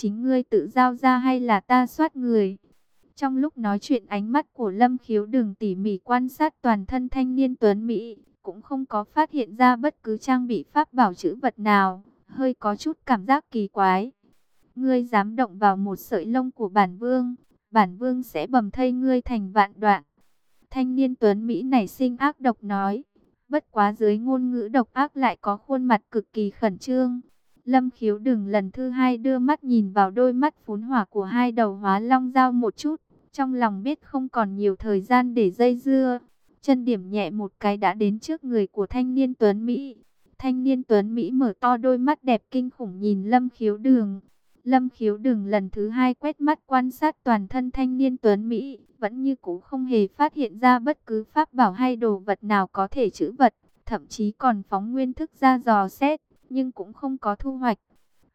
chính ngươi tự giao ra hay là ta soát người? Trong lúc nói chuyện ánh mắt của Lâm Khiếu đừng tỉ mỉ quan sát toàn thân thanh niên tuấn Mỹ, cũng không có phát hiện ra bất cứ trang bị pháp bảo chữ vật nào, hơi có chút cảm giác kỳ quái. Ngươi dám động vào một sợi lông của bản vương, bản vương sẽ bầm thây ngươi thành vạn đoạn. Thanh niên tuấn Mỹ này sinh ác độc nói, bất quá dưới ngôn ngữ độc ác lại có khuôn mặt cực kỳ khẩn trương. Lâm khiếu đừng lần thứ hai đưa mắt nhìn vào đôi mắt phún hỏa của hai đầu hóa long dao một chút. Trong lòng biết không còn nhiều thời gian để dây dưa. Chân điểm nhẹ một cái đã đến trước người của thanh niên Tuấn Mỹ. Thanh niên Tuấn Mỹ mở to đôi mắt đẹp kinh khủng nhìn Lâm khiếu đường. Lâm khiếu đường lần thứ hai quét mắt quan sát toàn thân thanh niên Tuấn Mỹ. Vẫn như cũ không hề phát hiện ra bất cứ pháp bảo hay đồ vật nào có thể chữ vật. Thậm chí còn phóng nguyên thức ra dò xét nhưng cũng không có thu hoạch.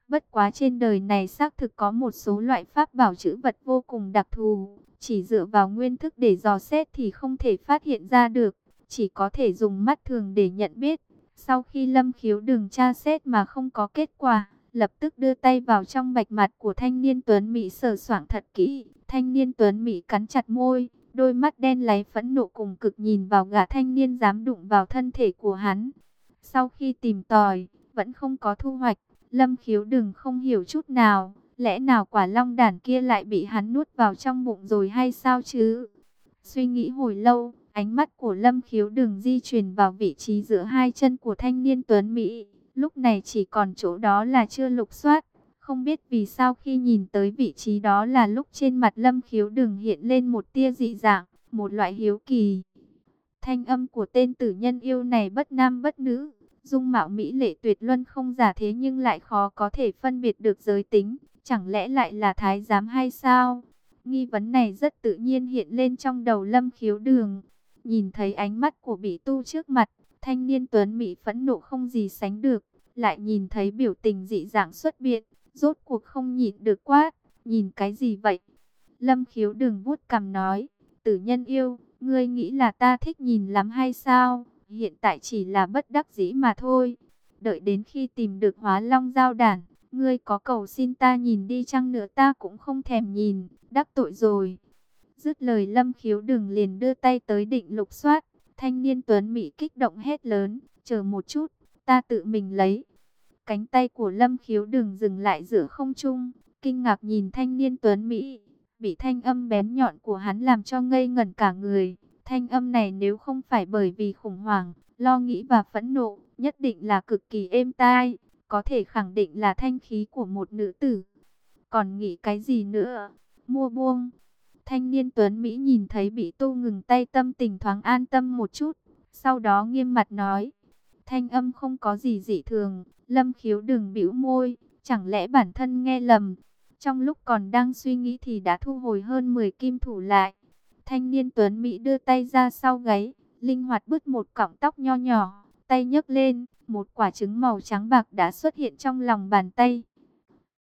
Bất quá trên đời này xác thực có một số loại pháp bảo chữ vật vô cùng đặc thù, chỉ dựa vào nguyên thức để dò xét thì không thể phát hiện ra được, chỉ có thể dùng mắt thường để nhận biết. Sau khi lâm khiếu đường tra xét mà không có kết quả, lập tức đưa tay vào trong bạch mặt của thanh niên Tuấn Mỹ sờ soạng thật kỹ. Thanh niên Tuấn Mỹ cắn chặt môi, đôi mắt đen láy phẫn nộ cùng cực nhìn vào gã thanh niên dám đụng vào thân thể của hắn. Sau khi tìm tòi, vẫn không có thu hoạch. Lâm khiếu đừng không hiểu chút nào, lẽ nào quả long đàn kia lại bị hắn nuốt vào trong bụng rồi hay sao chứ? Suy nghĩ hồi lâu, ánh mắt của Lâm khiếu đừng di chuyển vào vị trí giữa hai chân của thanh niên Tuấn Mỹ. Lúc này chỉ còn chỗ đó là chưa lục soát. Không biết vì sao khi nhìn tới vị trí đó là lúc trên mặt Lâm khiếu đừng hiện lên một tia dị dạng, một loại hiếu kỳ. Thanh âm của tên tử nhân yêu này bất nam bất nữ, dung mạo mỹ lệ tuyệt luân không giả thế nhưng lại khó có thể phân biệt được giới tính, chẳng lẽ lại là thái giám hay sao? Nghi vấn này rất tự nhiên hiện lên trong đầu lâm khiếu đường. Nhìn thấy ánh mắt của bị tu trước mặt, thanh niên tuấn mỹ phẫn nộ không gì sánh được, lại nhìn thấy biểu tình dị dạng xuất biện, rốt cuộc không nhịn được quát, nhìn cái gì vậy? Lâm khiếu đường vuốt cằm nói, tử nhân yêu, ngươi nghĩ là ta thích nhìn lắm hay sao? Hiện tại chỉ là bất đắc dĩ mà thôi. Đợi đến khi tìm được hóa long giao đàn, ngươi có cầu xin ta nhìn đi chăng nữa ta cũng không thèm nhìn, đắc tội rồi. Dứt lời lâm khiếu đừng liền đưa tay tới định lục soát, thanh niên tuấn Mỹ kích động hết lớn, chờ một chút, ta tự mình lấy. Cánh tay của lâm khiếu đừng dừng lại giữa không trung, kinh ngạc nhìn thanh niên tuấn Mỹ, bị thanh âm bén nhọn của hắn làm cho ngây ngẩn cả người. Thanh âm này nếu không phải bởi vì khủng hoảng, lo nghĩ và phẫn nộ, nhất định là cực kỳ êm tai, có thể khẳng định là thanh khí của một nữ tử. Còn nghĩ cái gì nữa? Mua buông. Thanh niên Tuấn Mỹ nhìn thấy bị tu ngừng tay tâm tình thoáng an tâm một chút, sau đó nghiêm mặt nói. Thanh âm không có gì dị thường, lâm khiếu đừng bĩu môi, chẳng lẽ bản thân nghe lầm. Trong lúc còn đang suy nghĩ thì đã thu hồi hơn 10 kim thủ lại. Thanh niên Tuấn Mỹ đưa tay ra sau gáy, linh hoạt bứt một cọng tóc nho nhỏ, tay nhấc lên, một quả trứng màu trắng bạc đã xuất hiện trong lòng bàn tay.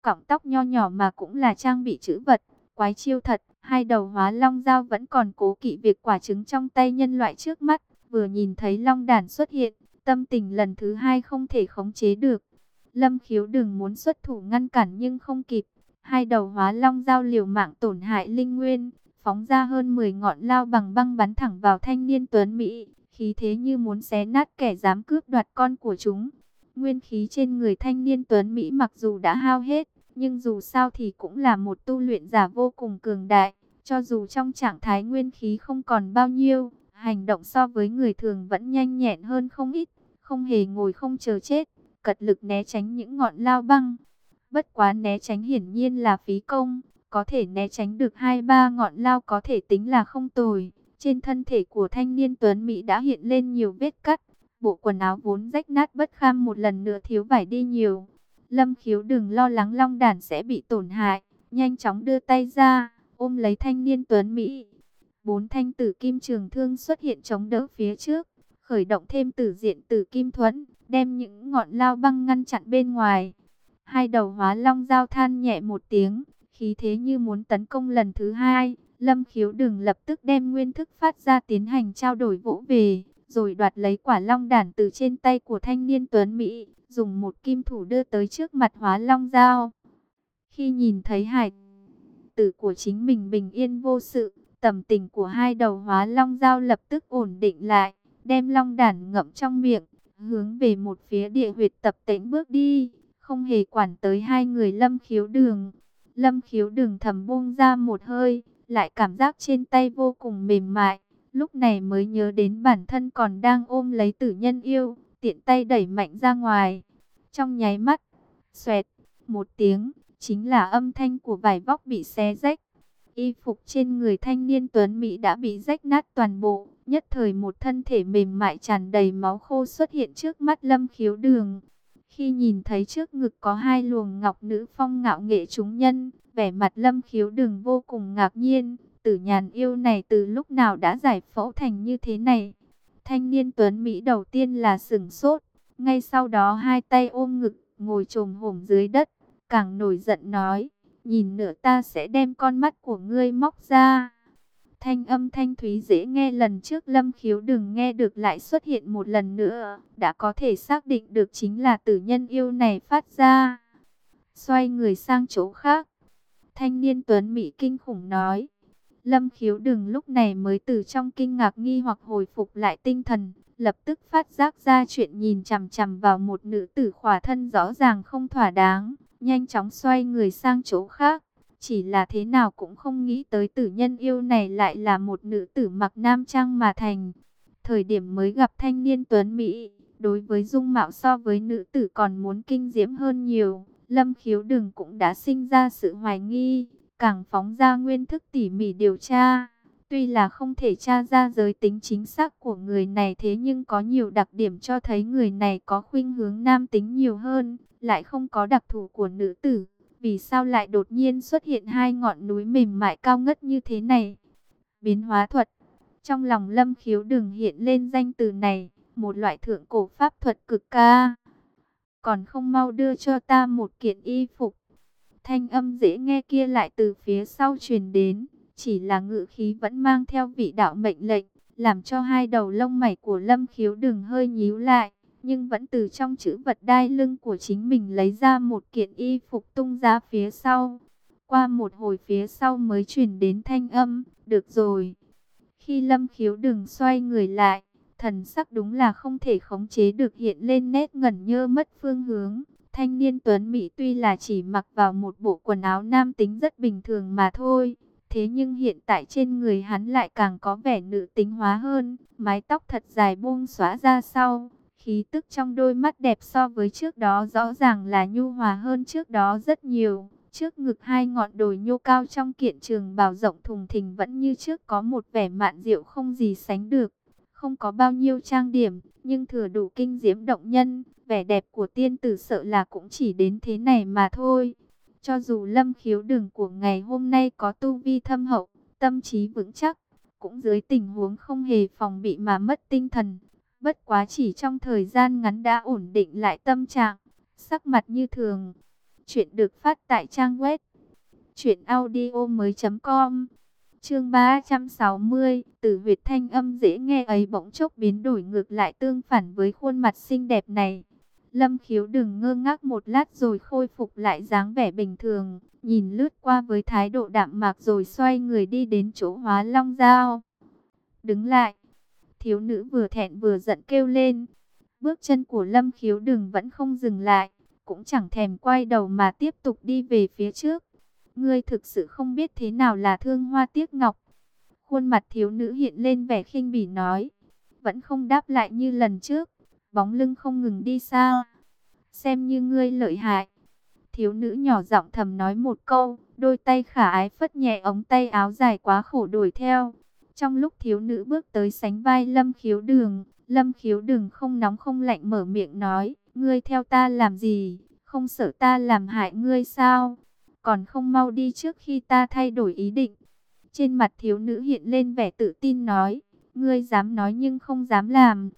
Cọng tóc nho nhỏ mà cũng là trang bị chữ vật, quái chiêu thật, hai đầu hóa long dao vẫn còn cố kỵ việc quả trứng trong tay nhân loại trước mắt, vừa nhìn thấy long đàn xuất hiện, tâm tình lần thứ hai không thể khống chế được. Lâm khiếu đừng muốn xuất thủ ngăn cản nhưng không kịp, hai đầu hóa long dao liều mạng tổn hại linh nguyên, phóng ra hơn 10 ngọn lao bằng băng bắn thẳng vào thanh niên tuấn Mỹ, khí thế như muốn xé nát kẻ dám cướp đoạt con của chúng. Nguyên khí trên người thanh niên tuấn Mỹ mặc dù đã hao hết, nhưng dù sao thì cũng là một tu luyện giả vô cùng cường đại, cho dù trong trạng thái nguyên khí không còn bao nhiêu, hành động so với người thường vẫn nhanh nhẹn hơn không ít, không hề ngồi không chờ chết, cật lực né tránh những ngọn lao băng. Bất quá né tránh hiển nhiên là phí công, có thể né tránh được hai ba ngọn lao có thể tính là không tồi. Trên thân thể của thanh niên Tuấn Mỹ đã hiện lên nhiều vết cắt, bộ quần áo vốn rách nát bất kham một lần nữa thiếu vải đi nhiều. Lâm khiếu đừng lo lắng long đàn sẽ bị tổn hại, nhanh chóng đưa tay ra, ôm lấy thanh niên Tuấn Mỹ. Bốn thanh tử kim trường thương xuất hiện chống đỡ phía trước, khởi động thêm tử diện tử kim thuẫn, đem những ngọn lao băng ngăn chặn bên ngoài. Hai đầu hóa long giao than nhẹ một tiếng, khí thế như muốn tấn công lần thứ hai. Lâm khiếu đừng lập tức đem nguyên thức phát ra tiến hành trao đổi vỗ về, rồi đoạt lấy quả long đản từ trên tay của thanh niên Tuấn Mỹ, dùng một kim thủ đưa tới trước mặt hóa long dao. Khi nhìn thấy hải tử của chính mình bình yên vô sự, tầm tình của hai đầu hóa long dao lập tức ổn định lại, đem long đản ngậm trong miệng, hướng về một phía địa huyệt tập tễnh bước đi, không hề quản tới hai người lâm khiếu đường. Lâm khiếu đường thầm buông ra một hơi, lại cảm giác trên tay vô cùng mềm mại, lúc này mới nhớ đến bản thân còn đang ôm lấy tử nhân yêu, tiện tay đẩy mạnh ra ngoài. Trong nháy mắt, xoẹt, một tiếng, chính là âm thanh của vải vóc bị xé rách. Y phục trên người thanh niên tuấn Mỹ đã bị rách nát toàn bộ, nhất thời một thân thể mềm mại tràn đầy máu khô xuất hiện trước mắt lâm khiếu đường. Khi nhìn thấy trước ngực có hai luồng ngọc nữ phong ngạo nghệ chúng nhân, vẻ mặt lâm khiếu đường vô cùng ngạc nhiên, tử nhàn yêu này từ lúc nào đã giải phẫu thành như thế này. Thanh niên tuấn Mỹ đầu tiên là sừng sốt, ngay sau đó hai tay ôm ngực, ngồi trồm hổm dưới đất, càng nổi giận nói, nhìn nữa ta sẽ đem con mắt của ngươi móc ra. Thanh âm thanh thúy dễ nghe lần trước lâm khiếu đừng nghe được lại xuất hiện một lần nữa, đã có thể xác định được chính là tử nhân yêu này phát ra. Xoay người sang chỗ khác, thanh niên tuấn Mỹ kinh khủng nói, lâm khiếu đừng lúc này mới từ trong kinh ngạc nghi hoặc hồi phục lại tinh thần, lập tức phát giác ra chuyện nhìn chằm chằm vào một nữ tử khỏa thân rõ ràng không thỏa đáng, nhanh chóng xoay người sang chỗ khác. Chỉ là thế nào cũng không nghĩ tới tử nhân yêu này lại là một nữ tử mặc nam trang mà thành. Thời điểm mới gặp thanh niên tuấn Mỹ, đối với dung mạo so với nữ tử còn muốn kinh diễm hơn nhiều. Lâm khiếu đừng cũng đã sinh ra sự hoài nghi, càng phóng ra nguyên thức tỉ mỉ điều tra. Tuy là không thể tra ra giới tính chính xác của người này thế nhưng có nhiều đặc điểm cho thấy người này có khuynh hướng nam tính nhiều hơn, lại không có đặc thù của nữ tử. Vì sao lại đột nhiên xuất hiện hai ngọn núi mềm mại cao ngất như thế này? Biến hóa thuật. Trong lòng lâm khiếu đừng hiện lên danh từ này, một loại thượng cổ pháp thuật cực ca. Còn không mau đưa cho ta một kiện y phục. Thanh âm dễ nghe kia lại từ phía sau truyền đến, chỉ là ngự khí vẫn mang theo vị đạo mệnh lệnh, làm cho hai đầu lông mày của lâm khiếu đừng hơi nhíu lại nhưng vẫn từ trong chữ vật đai lưng của chính mình lấy ra một kiện y phục tung ra phía sau. Qua một hồi phía sau mới truyền đến thanh âm, được rồi. Khi lâm khiếu đừng xoay người lại, thần sắc đúng là không thể khống chế được hiện lên nét ngẩn nhơ mất phương hướng. Thanh niên tuấn Mỹ tuy là chỉ mặc vào một bộ quần áo nam tính rất bình thường mà thôi. Thế nhưng hiện tại trên người hắn lại càng có vẻ nữ tính hóa hơn, mái tóc thật dài buông xóa ra sau, Khí tức trong đôi mắt đẹp so với trước đó rõ ràng là nhu hòa hơn trước đó rất nhiều. Trước ngực hai ngọn đồi nhô cao trong kiện trường bào rộng thùng thình vẫn như trước có một vẻ mạn diệu không gì sánh được. Không có bao nhiêu trang điểm, nhưng thừa đủ kinh diễm động nhân. Vẻ đẹp của tiên tử sợ là cũng chỉ đến thế này mà thôi. Cho dù lâm khiếu đường của ngày hôm nay có tu vi thâm hậu, tâm trí vững chắc, cũng dưới tình huống không hề phòng bị mà mất tinh thần Bất quá chỉ trong thời gian ngắn đã ổn định lại tâm trạng, sắc mặt như thường. Chuyện được phát tại trang web truyệnaudiomoi.com. Chương 360, từ việt thanh âm dễ nghe ấy bỗng chốc biến đổi ngược lại tương phản với khuôn mặt xinh đẹp này. Lâm Khiếu đừng ngơ ngác một lát rồi khôi phục lại dáng vẻ bình thường, nhìn lướt qua với thái độ đạm mạc rồi xoay người đi đến chỗ Hóa Long Giao. Đứng lại, Thiếu nữ vừa thẹn vừa giận kêu lên. Bước chân của Lâm Khiếu Đừng vẫn không dừng lại, cũng chẳng thèm quay đầu mà tiếp tục đi về phía trước. Ngươi thực sự không biết thế nào là thương hoa tiếc ngọc. Khuôn mặt thiếu nữ hiện lên vẻ khinh bỉ nói, vẫn không đáp lại như lần trước, bóng lưng không ngừng đi xa. Xem như ngươi lợi hại. Thiếu nữ nhỏ giọng thầm nói một câu, đôi tay khả ái phất nhẹ ống tay áo dài quá khổ đuổi theo. Trong lúc thiếu nữ bước tới sánh vai Lâm Khiếu Đường, Lâm Khiếu Đường không nóng không lạnh mở miệng nói, ngươi theo ta làm gì, không sợ ta làm hại ngươi sao, còn không mau đi trước khi ta thay đổi ý định. Trên mặt thiếu nữ hiện lên vẻ tự tin nói, ngươi dám nói nhưng không dám làm.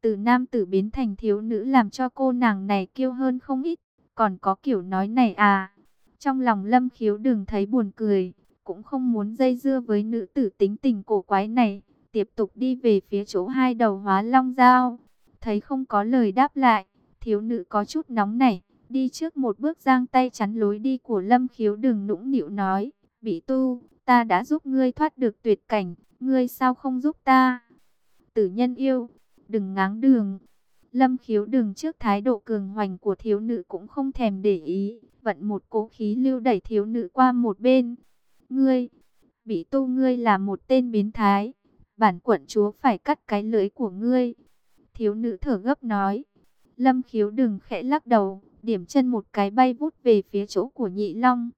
Từ nam tử biến thành thiếu nữ làm cho cô nàng này kiêu hơn không ít, còn có kiểu nói này à. Trong lòng lâm khiếu đừng thấy buồn cười, cũng không muốn dây dưa với nữ tử tính tình cổ quái này, tiếp tục đi về phía chỗ hai đầu hóa long dao. Thấy không có lời đáp lại, thiếu nữ có chút nóng này, đi trước một bước giang tay chắn lối đi của Lâm Khiếu đừng nũng nịu nói, bị tu, ta đã giúp ngươi thoát được tuyệt cảnh, ngươi sao không giúp ta? Tử nhân yêu, đừng ngáng đường. Lâm khiếu đường trước thái độ cường hoành của thiếu nữ cũng không thèm để ý, vận một cố khí lưu đẩy thiếu nữ qua một bên. Ngươi, bị tu ngươi là một tên biến thái, bản quận chúa phải cắt cái lưỡi của ngươi. Thiếu nữ thở gấp nói, lâm khiếu đừng khẽ lắc đầu, điểm chân một cái bay vút về phía chỗ của nhị long.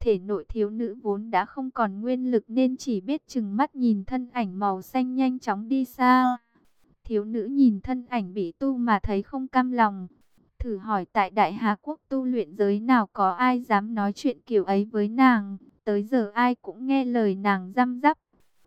Thể nội thiếu nữ vốn đã không còn nguyên lực nên chỉ biết chừng mắt nhìn thân ảnh màu xanh nhanh chóng đi xa. Thiếu nữ nhìn thân ảnh bị tu mà thấy không cam lòng. Thử hỏi tại Đại Hà Quốc tu luyện giới nào có ai dám nói chuyện kiểu ấy với nàng. Tới giờ ai cũng nghe lời nàng răm rắp.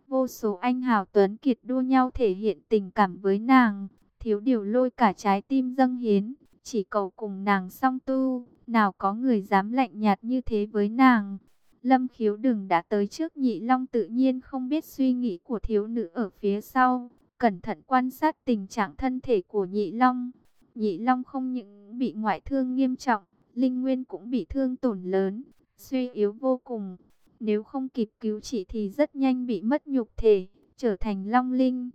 Vô số anh hào tuấn kiệt đua nhau thể hiện tình cảm với nàng. Thiếu điều lôi cả trái tim dâng hiến. Chỉ cầu cùng nàng song tu. Nào có người dám lạnh nhạt như thế với nàng. Lâm khiếu đừng đã tới trước nhị long tự nhiên không biết suy nghĩ của thiếu nữ ở phía sau cẩn thận quan sát tình trạng thân thể của nhị long. Nhị long không những bị ngoại thương nghiêm trọng, linh nguyên cũng bị thương tổn lớn, suy yếu vô cùng. Nếu không kịp cứu trị thì rất nhanh bị mất nhục thể, trở thành long linh.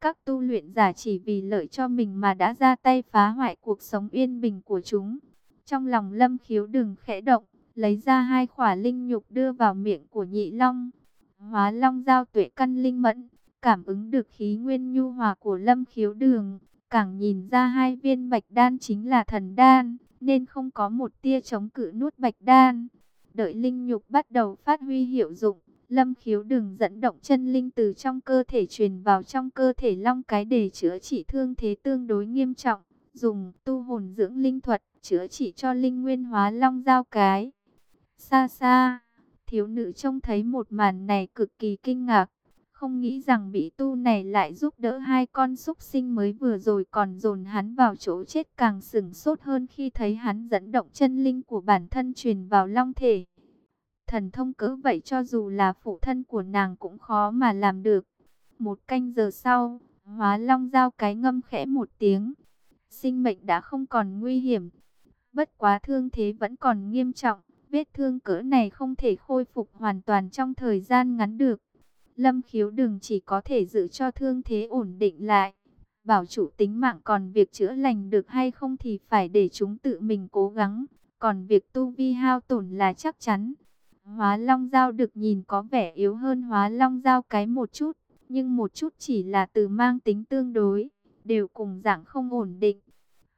Các tu luyện giả chỉ vì lợi cho mình mà đã ra tay phá hoại cuộc sống yên bình của chúng. Trong lòng lâm khiếu đừng khẽ động, lấy ra hai khỏa linh nhục đưa vào miệng của nhị long. Hóa long giao tuệ căn linh mẫn, cảm ứng được khí nguyên nhu hòa của lâm khiếu đường, càng nhìn ra hai viên bạch đan chính là thần đan, nên không có một tia chống cự nuốt bạch đan. Đợi linh nhục bắt đầu phát huy hiệu dụng, lâm khiếu đừng dẫn động chân linh từ trong cơ thể truyền vào trong cơ thể long cái để chữa trị thương thế tương đối nghiêm trọng, dùng tu hồn dưỡng linh thuật, chữa trị cho linh nguyên hóa long giao cái. Xa xa, thiếu nữ trông thấy một màn này cực kỳ kinh ngạc, không nghĩ rằng bị tu này lại giúp đỡ hai con súc sinh mới vừa rồi còn dồn hắn vào chỗ chết càng sừng sốt hơn khi thấy hắn dẫn động chân linh của bản thân truyền vào long thể. Thần thông cỡ vậy cho dù là phụ thân của nàng cũng khó mà làm được. Một canh giờ sau, hóa long giao cái ngâm khẽ một tiếng. Sinh mệnh đã không còn nguy hiểm. Bất quá thương thế vẫn còn nghiêm trọng. Vết thương cỡ này không thể khôi phục hoàn toàn trong thời gian ngắn được. Lâm khiếu đừng chỉ có thể giữ cho thương thế ổn định lại. Bảo chủ tính mạng còn việc chữa lành được hay không thì phải để chúng tự mình cố gắng. Còn việc tu vi hao tổn là chắc chắn. Hóa long dao được nhìn có vẻ yếu hơn hóa long dao cái một chút. Nhưng một chút chỉ là từ mang tính tương đối. Đều cùng dạng không ổn định.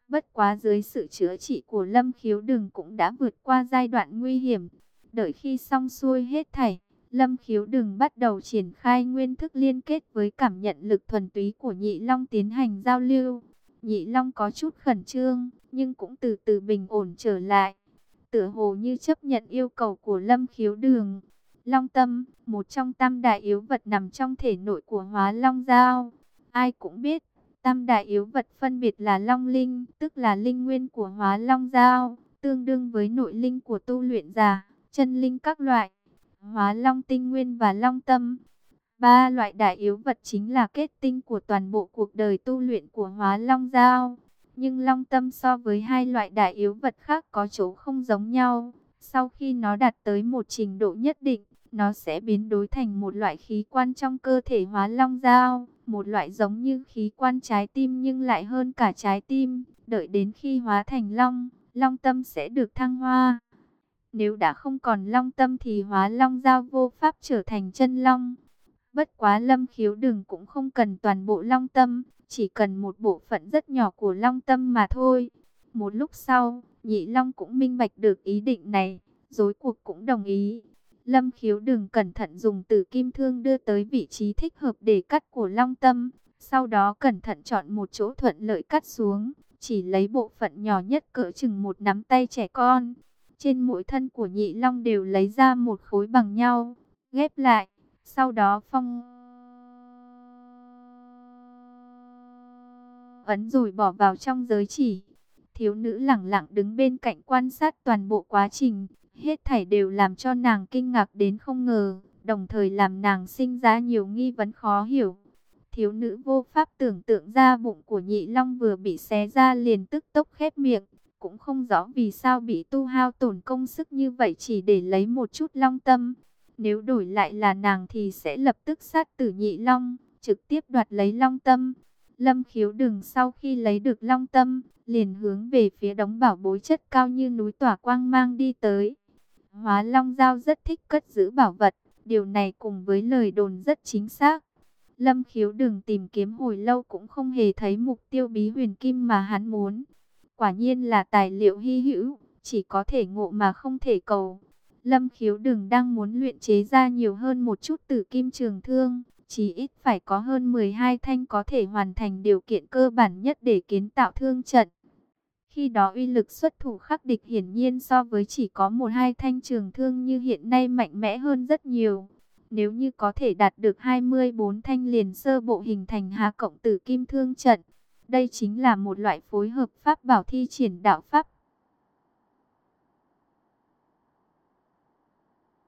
Bất quá dưới sự chữa trị của lâm khiếu đừng cũng đã vượt qua giai đoạn nguy hiểm. Đợi khi xong xuôi hết thảy Lâm khiếu đừng bắt đầu triển khai nguyên thức liên kết với cảm nhận lực thuần túy của nhị long tiến hành giao lưu. Nhị long có chút khẩn trương, nhưng cũng từ từ bình ổn trở lại. Tựa hồ như chấp nhận yêu cầu của lâm khiếu đường. Long tâm, một trong tam đại yếu vật nằm trong thể nội của hóa long giao. Ai cũng biết, tam đại yếu vật phân biệt là long linh, tức là linh nguyên của hóa long giao, tương đương với nội linh của tu luyện giả, chân linh các loại hóa long tinh nguyên và long tâm. Ba loại đại yếu vật chính là kết tinh của toàn bộ cuộc đời tu luyện của hóa long giao. Nhưng long tâm so với hai loại đại yếu vật khác có chỗ không giống nhau. Sau khi nó đạt tới một trình độ nhất định, nó sẽ biến đổi thành một loại khí quan trong cơ thể hóa long giao. Một loại giống như khí quan trái tim nhưng lại hơn cả trái tim. Đợi đến khi hóa thành long, long tâm sẽ được thăng hoa. Nếu đã không còn long tâm thì hóa long giao vô pháp trở thành chân long. Bất quá lâm khiếu đừng cũng không cần toàn bộ long tâm, chỉ cần một bộ phận rất nhỏ của long tâm mà thôi. Một lúc sau, nhị long cũng minh bạch được ý định này, dối cuộc cũng đồng ý. Lâm khiếu đừng cẩn thận dùng từ kim thương đưa tới vị trí thích hợp để cắt của long tâm. Sau đó cẩn thận chọn một chỗ thuận lợi cắt xuống, chỉ lấy bộ phận nhỏ nhất cỡ chừng một nắm tay trẻ con. Trên mỗi thân của nhị long đều lấy ra một khối bằng nhau, ghép lại. Sau đó phong ấn rồi bỏ vào trong giới chỉ. Thiếu nữ lẳng lặng đứng bên cạnh quan sát toàn bộ quá trình. Hết thảy đều làm cho nàng kinh ngạc đến không ngờ, đồng thời làm nàng sinh ra nhiều nghi vấn khó hiểu. Thiếu nữ vô pháp tưởng tượng ra bụng của nhị long vừa bị xé ra liền tức tốc khép miệng, cũng không rõ vì sao bị tu hao tổn công sức như vậy chỉ để lấy một chút long tâm. Nếu đổi lại là nàng thì sẽ lập tức sát tử nhị long, trực tiếp đoạt lấy long tâm. Lâm khiếu đừng sau khi lấy được long tâm, liền hướng về phía đống bảo bối chất cao như núi tỏa quang mang đi tới. Hóa long giao rất thích cất giữ bảo vật, điều này cùng với lời đồn rất chính xác. Lâm khiếu đừng tìm kiếm hồi lâu cũng không hề thấy mục tiêu bí huyền kim mà hắn muốn. Quả nhiên là tài liệu hy hữu, chỉ có thể ngộ mà không thể cầu. Lâm khiếu đừng đang muốn luyện chế ra nhiều hơn một chút tử kim trường thương, chỉ ít phải có hơn 12 thanh có thể hoàn thành điều kiện cơ bản nhất để kiến tạo thương trận. Khi đó uy lực xuất thủ khắc địch hiển nhiên so với chỉ có một hai thanh trường thương như hiện nay mạnh mẽ hơn rất nhiều. Nếu như có thể đạt được 24 thanh liền sơ bộ hình thành hà cộng tử kim thương trận, đây chính là một loại phối hợp pháp bảo thi triển đạo pháp.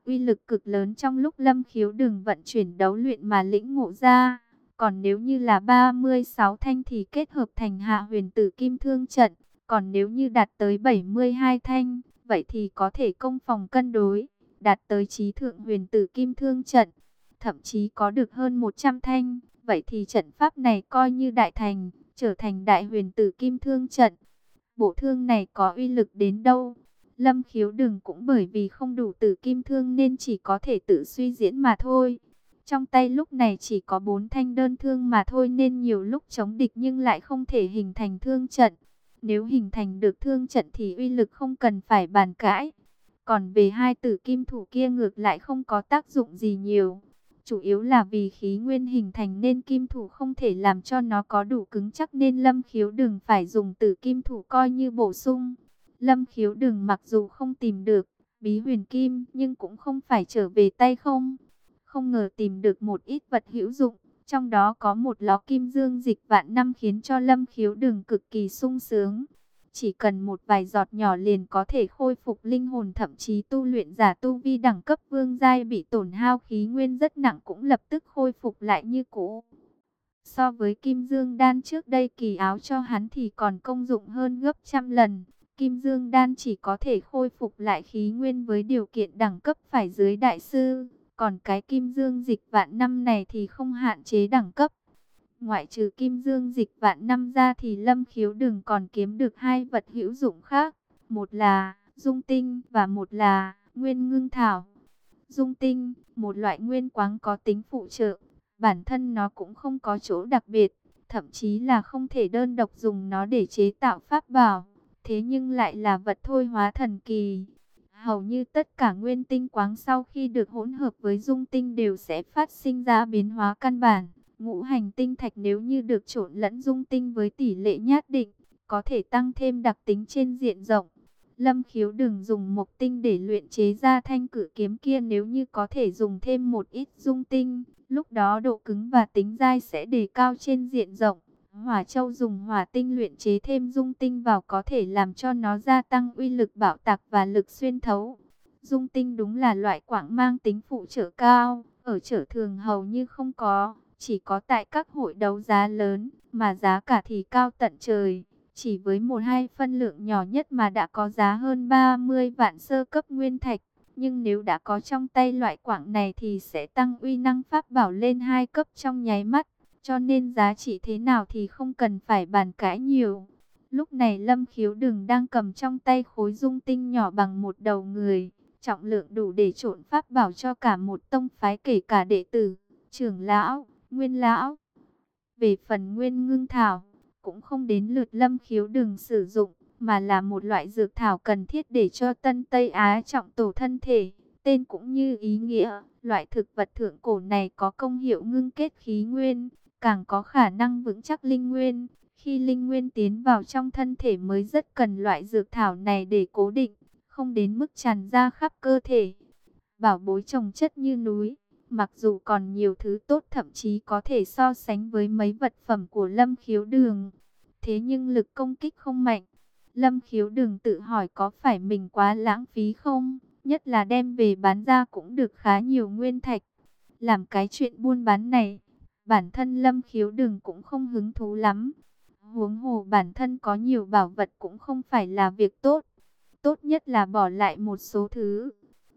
Uy lực cực lớn trong lúc lâm khiếu đường vận chuyển đấu luyện mà lĩnh ngộ ra. Còn nếu như là 36 thanh thì kết hợp thành hạ huyền tử kim thương trận. Còn nếu như đạt tới 72 thanh, vậy thì có thể công phòng cân đối, đạt tới trí thượng huyền tử kim thương trận. Thậm chí có được hơn 100 thanh, vậy thì trận pháp này coi như đại thành trở thành đại huyền tử kim thương trận. Bộ thương này có uy lực đến đâu? Lâm khiếu đừng cũng bởi vì không đủ tử kim thương nên chỉ có thể tự suy diễn mà thôi. Trong tay lúc này chỉ có bốn thanh đơn thương mà thôi nên nhiều lúc chống địch nhưng lại không thể hình thành thương trận. Nếu hình thành được thương trận thì uy lực không cần phải bàn cãi. Còn về hai tử kim thủ kia ngược lại không có tác dụng gì nhiều chủ yếu là vì khí nguyên hình thành nên kim thủ không thể làm cho nó có đủ cứng chắc nên lâm khiếu đừng phải dùng tử kim thủ coi như bổ sung. Lâm khiếu đừng mặc dù không tìm được bí huyền kim nhưng cũng không phải trở về tay không. Không ngờ tìm được một ít vật hữu dụng, trong đó có một ló kim dương dịch vạn năm khiến cho lâm khiếu đừng cực kỳ sung sướng. Chỉ cần một vài giọt nhỏ liền có thể khôi phục linh hồn, thậm chí tu luyện giả tu vi đẳng cấp vương giai bị tổn hao khí nguyên rất nặng cũng lập tức khôi phục lại như cũ. So với Kim Dương Đan trước đây kỳ áo cho hắn thì còn công dụng hơn gấp trăm lần. Kim Dương Đan chỉ có thể khôi phục lại khí nguyên với điều kiện đẳng cấp phải dưới đại sư. Còn cái Kim Dương dịch vạn năm này thì không hạn chế đẳng cấp. Ngoại trừ kim dương dịch vạn năm ra thì lâm khiếu đừng còn kiếm được hai vật hữu dụng khác. Một là dung tinh và một là nguyên ngưng thảo. Dung tinh, một loại nguyên quáng có tính phụ trợ. Bản thân nó cũng không có chỗ đặc biệt, thậm chí là không thể đơn độc dùng nó để chế tạo pháp bảo. Thế nhưng lại là vật thôi hóa thần kỳ. Hầu như tất cả nguyên tinh quáng sau khi được hỗn hợp với dung tinh đều sẽ phát sinh ra biến hóa căn bản. Ngũ hành tinh thạch nếu như được trộn lẫn dung tinh với tỷ lệ nhất định, có thể tăng thêm đặc tính trên diện rộng. Lâm khiếu đừng dùng mộc tinh để luyện chế ra thanh cử kiếm kia nếu như có thể dùng thêm một ít dung tinh, lúc đó độ cứng và tính dai sẽ đề cao trên diện rộng. Hỏa châu dùng hỏa tinh luyện chế thêm dung tinh vào có thể làm cho nó gia tăng uy lực bảo tạc và lực xuyên thấu. Dung tinh đúng là loại quảng mang tính phụ trợ cao, ở trở thường hầu như không có. Chỉ có tại các hội đấu giá lớn, mà giá cả thì cao tận trời. Chỉ với một hai phân lượng nhỏ nhất mà đã có giá hơn 30 vạn sơ cấp nguyên thạch. Nhưng nếu đã có trong tay loại quảng này thì sẽ tăng uy năng pháp bảo lên hai cấp trong nháy mắt. Cho nên giá trị thế nào thì không cần phải bàn cãi nhiều. Lúc này Lâm Khiếu Đừng đang cầm trong tay khối dung tinh nhỏ bằng một đầu người. Trọng lượng đủ để trộn pháp bảo cho cả một tông phái kể cả đệ tử, trưởng lão, Nguyên lão. Về phần nguyên ngưng thảo, cũng không đến lượt lâm khiếu đừng sử dụng, mà là một loại dược thảo cần thiết để cho Tân Tây Á trọng tổ thân thể. Tên cũng như ý nghĩa, loại thực vật thượng cổ này có công hiệu ngưng kết khí nguyên, càng có khả năng vững chắc linh nguyên. Khi linh nguyên tiến vào trong thân thể mới rất cần loại dược thảo này để cố định, không đến mức tràn ra khắp cơ thể. Bảo bối trồng chất như núi, Mặc dù còn nhiều thứ tốt thậm chí có thể so sánh với mấy vật phẩm của Lâm Khiếu Đường. Thế nhưng lực công kích không mạnh. Lâm Khiếu Đường tự hỏi có phải mình quá lãng phí không? Nhất là đem về bán ra cũng được khá nhiều nguyên thạch. Làm cái chuyện buôn bán này, bản thân Lâm Khiếu Đường cũng không hứng thú lắm. Huống hồ bản thân có nhiều bảo vật cũng không phải là việc tốt. Tốt nhất là bỏ lại một số thứ.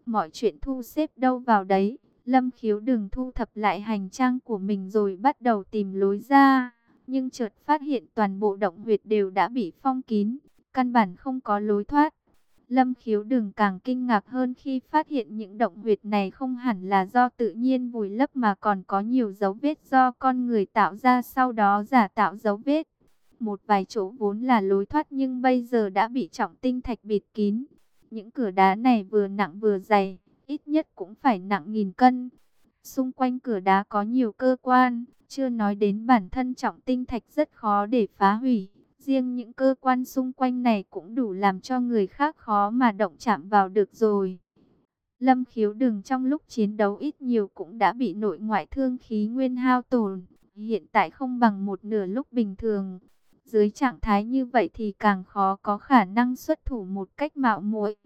Mọi chuyện thu xếp đâu vào đấy. Lâm khiếu đừng thu thập lại hành trang của mình rồi bắt đầu tìm lối ra. Nhưng chợt phát hiện toàn bộ động huyệt đều đã bị phong kín. Căn bản không có lối thoát. Lâm khiếu đừng càng kinh ngạc hơn khi phát hiện những động huyệt này không hẳn là do tự nhiên vùi lấp mà còn có nhiều dấu vết do con người tạo ra sau đó giả tạo dấu vết. Một vài chỗ vốn là lối thoát nhưng bây giờ đã bị trọng tinh thạch bịt kín. Những cửa đá này vừa nặng vừa dày, ít nhất cũng phải nặng nghìn cân. Xung quanh cửa đá có nhiều cơ quan, chưa nói đến bản thân trọng tinh thạch rất khó để phá hủy. Riêng những cơ quan xung quanh này cũng đủ làm cho người khác khó mà động chạm vào được rồi. Lâm khiếu đừng trong lúc chiến đấu ít nhiều cũng đã bị nội ngoại thương khí nguyên hao tổn. Hiện tại không bằng một nửa lúc bình thường. Dưới trạng thái như vậy thì càng khó có khả năng xuất thủ một cách mạo muội.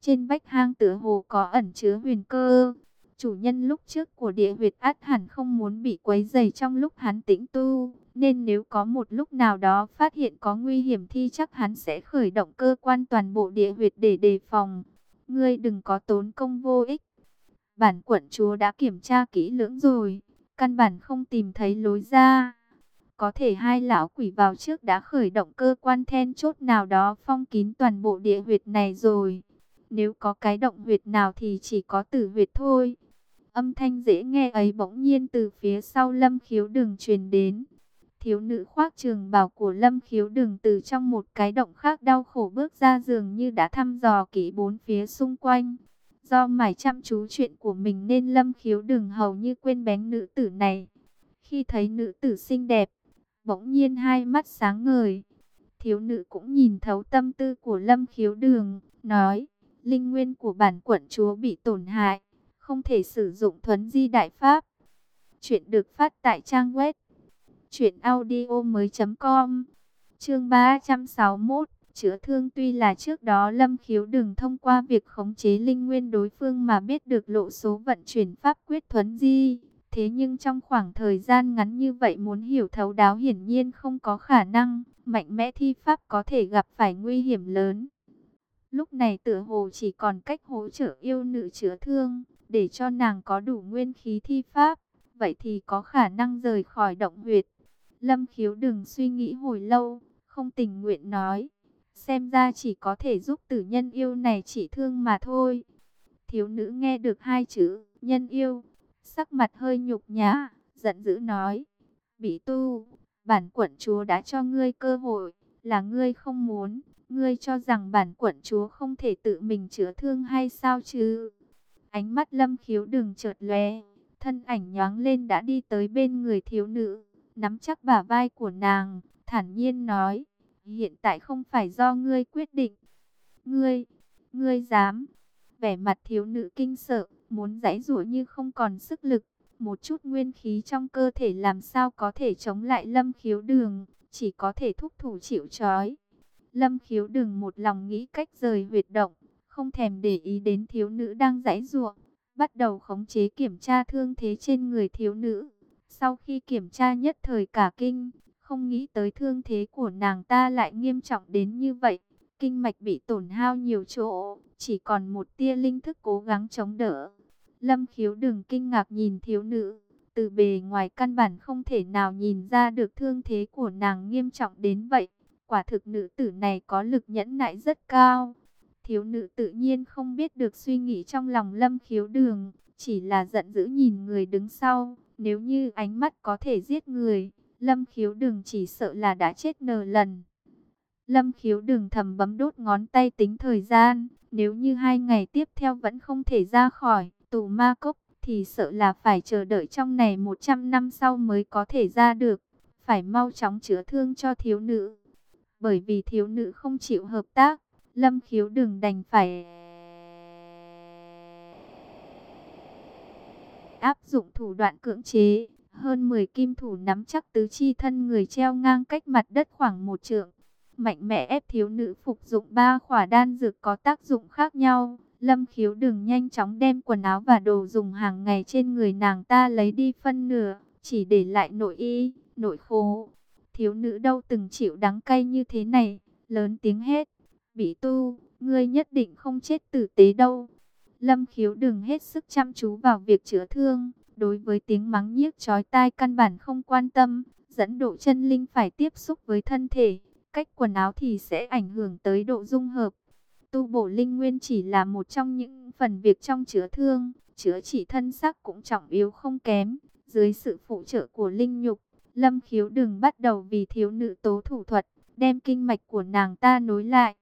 Trên vách hang tựa hồ có ẩn chứa huyền cơ. Chủ nhân lúc trước của địa huyệt át hẳn không muốn bị quấy dày trong lúc hắn tĩnh tu. Nên nếu có một lúc nào đó phát hiện có nguy hiểm thì chắc hắn sẽ khởi động cơ quan toàn bộ địa huyệt để đề phòng. Ngươi đừng có tốn công vô ích. Bản quận chúa đã kiểm tra kỹ lưỡng rồi. Căn bản không tìm thấy lối ra. Có thể hai lão quỷ vào trước đã khởi động cơ quan then chốt nào đó phong kín toàn bộ địa huyệt này rồi. Nếu có cái động huyệt nào thì chỉ có tử huyệt thôi. Âm thanh dễ nghe ấy bỗng nhiên từ phía sau lâm khiếu đường truyền đến. Thiếu nữ khoác trường bào của lâm khiếu đường từ trong một cái động khác đau khổ bước ra giường như đã thăm dò kỹ bốn phía xung quanh. Do mải chăm chú chuyện của mình nên lâm khiếu đường hầu như quên bén nữ tử này. Khi thấy nữ tử xinh đẹp, bỗng nhiên hai mắt sáng ngời. Thiếu nữ cũng nhìn thấu tâm tư của lâm khiếu đường, nói, linh nguyên của bản quận chúa bị tổn hại, không thể sử dụng thuấn di đại pháp. Chuyện được phát tại trang web truyệnaudiomoi.com. Chương 361, chữa thương tuy là trước đó Lâm Khiếu đừng thông qua việc khống chế linh nguyên đối phương mà biết được lộ số vận chuyển pháp quyết thuấn di, thế nhưng trong khoảng thời gian ngắn như vậy muốn hiểu thấu đáo hiển nhiên không có khả năng, mạnh mẽ thi pháp có thể gặp phải nguy hiểm lớn. Lúc này tựa hồ chỉ còn cách hỗ trợ yêu nữ chữa thương, để cho nàng có đủ nguyên khí thi pháp, vậy thì có khả năng rời khỏi động huyệt. Lâm khiếu đừng suy nghĩ hồi lâu, không tình nguyện nói. Xem ra chỉ có thể giúp tử nhân yêu này chỉ thương mà thôi. Thiếu nữ nghe được hai chữ, nhân yêu, sắc mặt hơi nhục nhã, giận dữ nói. Bị tu, bản quận chúa đã cho ngươi cơ hội, là ngươi không muốn. Ngươi cho rằng bản quận chúa không thể tự mình chữa thương hay sao chứ? Ánh mắt lâm khiếu đừng chợt lóe, thân ảnh nhoáng lên đã đi tới bên người thiếu nữ nắm chắc bả vai của nàng, thản nhiên nói, hiện tại không phải do ngươi quyết định. Ngươi, ngươi dám, vẻ mặt thiếu nữ kinh sợ, muốn giãy giụa như không còn sức lực, một chút nguyên khí trong cơ thể làm sao có thể chống lại lâm khiếu đường, chỉ có thể thúc thủ chịu trói. Lâm khiếu đường một lòng nghĩ cách rời huyệt động, không thèm để ý đến thiếu nữ đang giãy ruộng. bắt đầu khống chế kiểm tra thương thế trên người thiếu nữ. Sau khi kiểm tra nhất thời cả kinh, không nghĩ tới thương thế của nàng ta lại nghiêm trọng đến như vậy. Kinh mạch bị tổn hao nhiều chỗ, chỉ còn một tia linh thức cố gắng chống đỡ. Lâm khiếu đừng kinh ngạc nhìn thiếu nữ, từ bề ngoài căn bản không thể nào nhìn ra được thương thế của nàng nghiêm trọng đến vậy. Quả thực nữ tử này có lực nhẫn nại rất cao. Thiếu nữ tự nhiên không biết được suy nghĩ trong lòng lâm khiếu đường, chỉ là giận dữ nhìn người đứng sau. Nếu như ánh mắt có thể giết người, Lâm khiếu đường chỉ sợ là đã chết nờ lần. Lâm khiếu đường thầm bấm đốt ngón tay tính thời gian. Nếu như hai ngày tiếp theo vẫn không thể ra khỏi tù ma cốc, thì sợ là phải chờ đợi trong này 100 năm sau mới có thể ra được. Phải mau chóng chữa thương cho thiếu nữ. Bởi vì thiếu nữ không chịu hợp tác, Lâm khiếu đừng đành phải... áp dụng thủ đoạn cưỡng chế. Hơn 10 kim thủ nắm chắc tứ chi thân người treo ngang cách mặt đất khoảng một trượng. Mạnh mẽ ép thiếu nữ phục dụng ba khỏa đan dược có tác dụng khác nhau. Lâm khiếu đừng nhanh chóng đem quần áo và đồ dùng hàng ngày trên người nàng ta lấy đi phân nửa, chỉ để lại nội y, nội khố. Thiếu nữ đâu từng chịu đắng cay như thế này, lớn tiếng hét. Bị tu, ngươi nhất định không chết tử tế đâu. Lâm khiếu đừng hết sức chăm chú vào việc chữa thương. Đối với tiếng mắng nhiếc chói tai căn bản không quan tâm. Dẫn độ chân linh phải tiếp xúc với thân thể. Cách quần áo thì sẽ ảnh hưởng tới độ dung hợp. Tu bổ linh nguyên chỉ là một trong những phần việc trong chữa thương. Chữa chỉ thân xác cũng trọng yếu không kém. Dưới sự phụ trợ của linh nhục, Lâm khiếu đừng bắt đầu vì thiếu nữ tố thủ thuật, đem kinh mạch của nàng ta nối lại.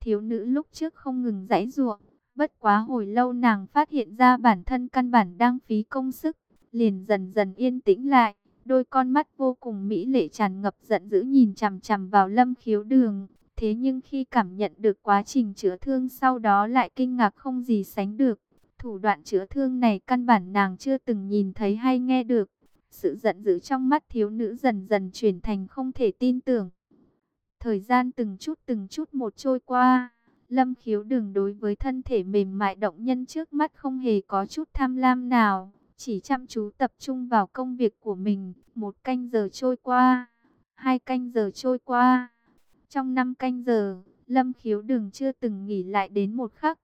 Thiếu nữ lúc trước không ngừng giãy ruộng, bất quá hồi lâu nàng phát hiện ra bản thân căn bản đang phí công sức, liền dần dần yên tĩnh lại. Đôi con mắt vô cùng mỹ lệ tràn ngập giận dữ nhìn chằm chằm vào lâm khiếu đường. Thế nhưng khi cảm nhận được quá trình chữa thương sau đó lại kinh ngạc không gì sánh được. Thủ đoạn chữa thương này căn bản nàng chưa từng nhìn thấy hay nghe được. Sự giận dữ trong mắt thiếu nữ dần dần chuyển thành không thể tin tưởng. Thời gian từng chút từng chút một trôi qua. Lâm khiếu Đường đối với thân thể mềm mại động nhân trước mắt không hề có chút tham lam nào. Chỉ chăm chú tập trung vào công việc của mình. Một canh giờ trôi qua. Hai canh giờ trôi qua. Trong năm canh giờ, Lâm khiếu Đường chưa từng nghỉ lại đến một khắc.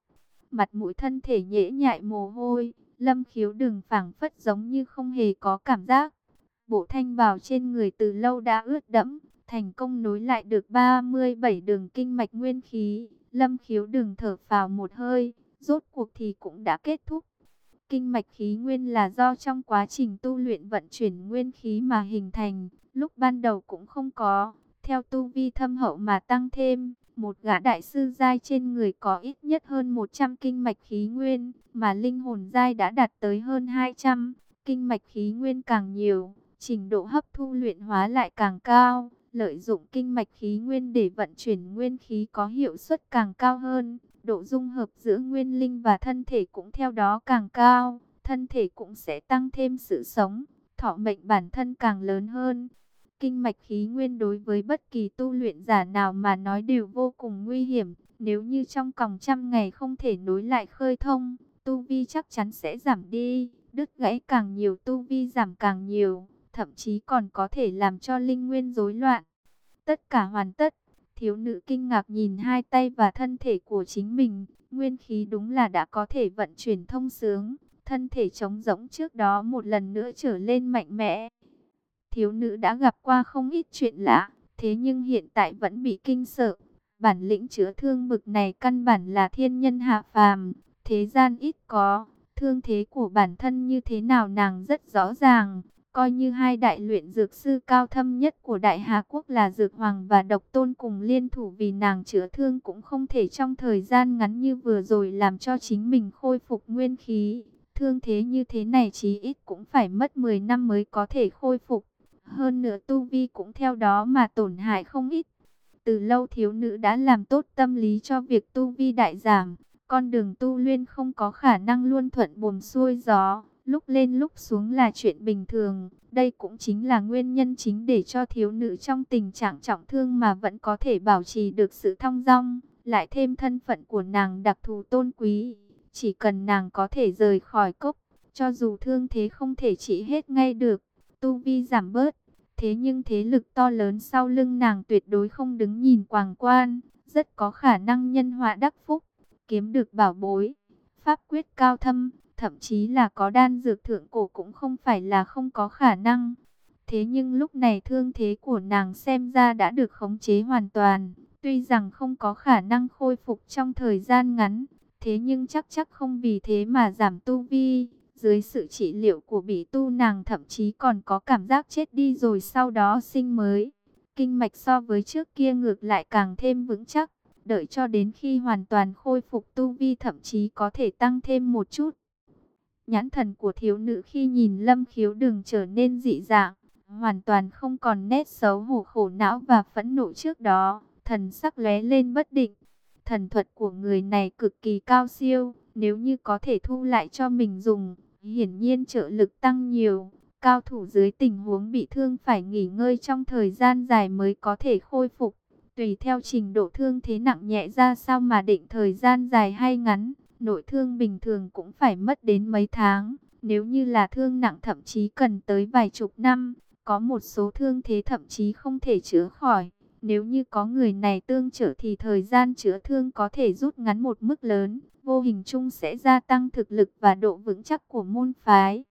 Mặt mũi thân thể nhễ nhại mồ hôi. Lâm khiếu đừng phảng phất giống như không hề có cảm giác. Bộ thanh bào trên người từ lâu đã ướt đẫm, thành công nối lại được 37 đường kinh mạch nguyên khí. Lâm khiếu đừng thở vào một hơi, rốt cuộc thì cũng đã kết thúc. Kinh mạch khí nguyên là do trong quá trình tu luyện vận chuyển nguyên khí mà hình thành, lúc ban đầu cũng không có, theo tu vi thâm hậu mà tăng thêm. Một gã đại sư giai trên người có ít nhất hơn 100 kinh mạch khí nguyên, mà linh hồn giai đã đạt tới hơn 200. Kinh mạch khí nguyên càng nhiều, trình độ hấp thu luyện hóa lại càng cao. Lợi dụng kinh mạch khí nguyên để vận chuyển nguyên khí có hiệu suất càng cao hơn. Độ dung hợp giữa nguyên linh và thân thể cũng theo đó càng cao. Thân thể cũng sẽ tăng thêm sự sống, thọ mệnh bản thân càng lớn hơn. Kinh mạch khí nguyên đối với bất kỳ tu luyện giả nào mà nói đều vô cùng nguy hiểm. Nếu như trong còng trăm ngày không thể nối lại khơi thông, tu vi chắc chắn sẽ giảm đi. Đứt gãy càng nhiều tu vi giảm càng nhiều, thậm chí còn có thể làm cho linh nguyên rối loạn. Tất cả hoàn tất, thiếu nữ kinh ngạc nhìn hai tay và thân thể của chính mình. Nguyên khí đúng là đã có thể vận chuyển thông sướng, thân thể trống rỗng trước đó một lần nữa trở lên mạnh mẽ. Thiếu nữ đã gặp qua không ít chuyện lạ, thế nhưng hiện tại vẫn bị kinh sợ. Bản lĩnh chữa thương bực này căn bản là thiên nhân hạ phàm, thế gian ít có. Thương thế của bản thân như thế nào nàng rất rõ ràng. Coi như hai đại luyện dược sư cao thâm nhất của Đại Hà Quốc là Dược Hoàng và Độc Tôn cùng liên thủ vì nàng chữa thương cũng không thể trong thời gian ngắn như vừa rồi làm cho chính mình khôi phục nguyên khí. Thương thế như thế này chí ít cũng phải mất 10 năm mới có thể khôi phục. Hơn nữa tu vi cũng theo đó mà tổn hại không ít. Từ lâu thiếu nữ đã làm tốt tâm lý cho việc tu vi đại giảm. Con đường tu luyện không có khả năng luôn thuận buồm xuôi gió. Lúc lên lúc xuống là chuyện bình thường. Đây cũng chính là nguyên nhân chính để cho thiếu nữ trong tình trạng trọng thương mà vẫn có thể bảo trì được sự thong dong. Lại thêm thân phận của nàng đặc thù tôn quý. Chỉ cần nàng có thể rời khỏi cốc, cho dù thương thế không thể trị hết ngay được, tu vi giảm bớt, Thế nhưng thế lực to lớn sau lưng nàng tuyệt đối không đứng nhìn quàng quan, rất có khả năng nhân họa đắc phúc, kiếm được bảo bối, pháp quyết cao thâm, thậm chí là có đan dược thượng cổ cũng không phải là không có khả năng. Thế nhưng lúc này thương thế của nàng xem ra đã được khống chế hoàn toàn, tuy rằng không có khả năng khôi phục trong thời gian ngắn, thế nhưng chắc chắc không vì thế mà giảm tu vi. Dưới sự trị liệu của bỉ tu nàng thậm chí còn có cảm giác chết đi rồi sau đó sinh mới. Kinh mạch so với trước kia ngược lại càng thêm vững chắc. Đợi cho đến khi hoàn toàn khôi phục tu vi thậm chí có thể tăng thêm một chút. Nhãn thần của thiếu nữ khi nhìn lâm khiếu đừng trở nên dị dạng. Hoàn toàn không còn nét xấu hổ khổ não và phẫn nộ trước đó. Thần sắc lóe lên bất định. Thần thuật của người này cực kỳ cao siêu. Nếu như có thể thu lại cho mình dùng, hiển nhiên trợ lực tăng nhiều. Cao thủ dưới tình huống bị thương phải nghỉ ngơi trong thời gian dài mới có thể khôi phục. Tùy theo trình độ thương thế nặng nhẹ ra sao mà định thời gian dài hay ngắn, nội thương bình thường cũng phải mất đến mấy tháng. Nếu như là thương nặng thậm chí cần tới vài chục năm, Có một số thương thế thậm chí không thể chữa khỏi. Nếu như có người này tương trợ thì thời gian chữa thương có thể rút ngắn một mức lớn, vô hình chung sẽ gia tăng thực lực và độ vững chắc của môn phái.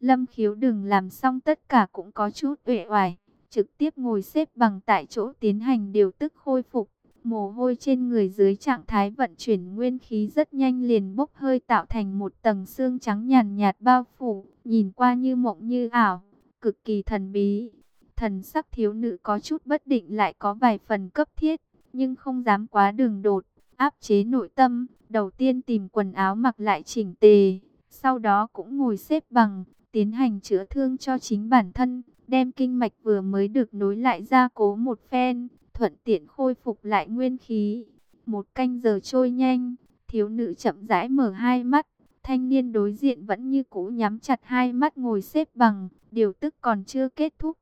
Lâm khiếu đừng làm xong tất cả cũng có chút uể oải, trực tiếp ngồi xếp bằng tại chỗ tiến hành điều tức khôi phục. Mồ hôi trên người dưới trạng thái vận chuyển nguyên khí rất nhanh liền bốc hơi tạo thành một tầng xương trắng nhàn nhạt bao phủ, nhìn qua như mộng như ảo, cực kỳ thần bí. Thần sắc thiếu nữ có chút bất định lại có vài phần cấp thiết, nhưng không dám quá đường đột, áp chế nội tâm. Đầu tiên tìm quần áo mặc lại chỉnh tề, sau đó cũng ngồi xếp bằng, tiến hành chữa thương cho chính bản thân, đem kinh mạch vừa mới được nối lại ra cố một phen, thuận tiện khôi phục lại nguyên khí. Một canh giờ trôi nhanh, thiếu nữ chậm rãi mở hai mắt, thanh niên đối diện vẫn như cũ nhắm chặt hai mắt ngồi xếp bằng, điều tức còn chưa kết thúc.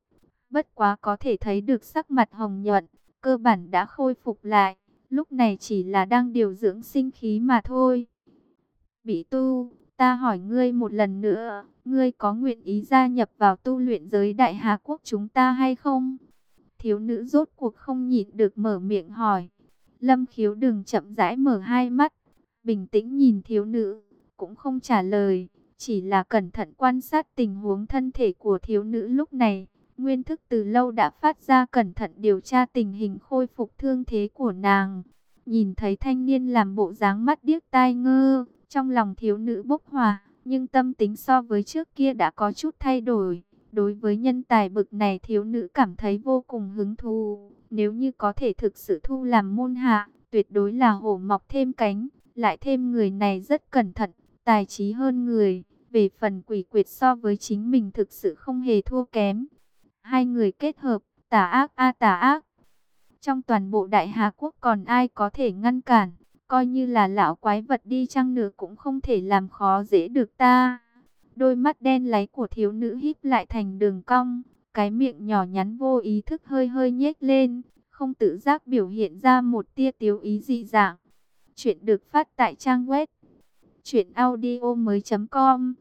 Bất quá có thể thấy được sắc mặt hồng nhuận, cơ bản đã khôi phục lại, lúc này chỉ là đang điều dưỡng sinh khí mà thôi. Bị tu, ta hỏi ngươi một lần nữa, ngươi có nguyện ý gia nhập vào tu luyện giới đại Hà Quốc chúng ta hay không? Thiếu nữ rốt cuộc không nhịn được mở miệng hỏi. Lâm khiếu đừng chậm rãi mở hai mắt, bình tĩnh nhìn thiếu nữ, cũng không trả lời, chỉ là cẩn thận quan sát tình huống thân thể của thiếu nữ lúc này. Nguyên thức từ lâu đã phát ra cẩn thận điều tra tình hình khôi phục thương thế của nàng. Nhìn thấy thanh niên làm bộ dáng mắt điếc tai ngơ, trong lòng thiếu nữ bốc hòa, nhưng tâm tính so với trước kia đã có chút thay đổi. Đối với nhân tài bực này thiếu nữ cảm thấy vô cùng hứng thú. Nếu như có thể thực sự thu làm môn hạ, tuyệt đối là hổ mọc thêm cánh. Lại thêm người này rất cẩn thận, tài trí hơn người. Về phần quỷ quyệt so với chính mình thực sự không hề thua kém. Hai người kết hợp, tà ác a tà ác. Trong toàn bộ đại Hà Quốc còn ai có thể ngăn cản. Coi như là lão quái vật đi chăng nữa cũng không thể làm khó dễ được ta. Đôi mắt đen láy của thiếu nữ híp lại thành đường cong, cái miệng nhỏ nhắn vô ý thức hơi hơi nhếch lên, không tự giác biểu hiện ra một tia tiếu ý dị dạng. Chuyện được phát tại trang web truyệnaudiomoi.com.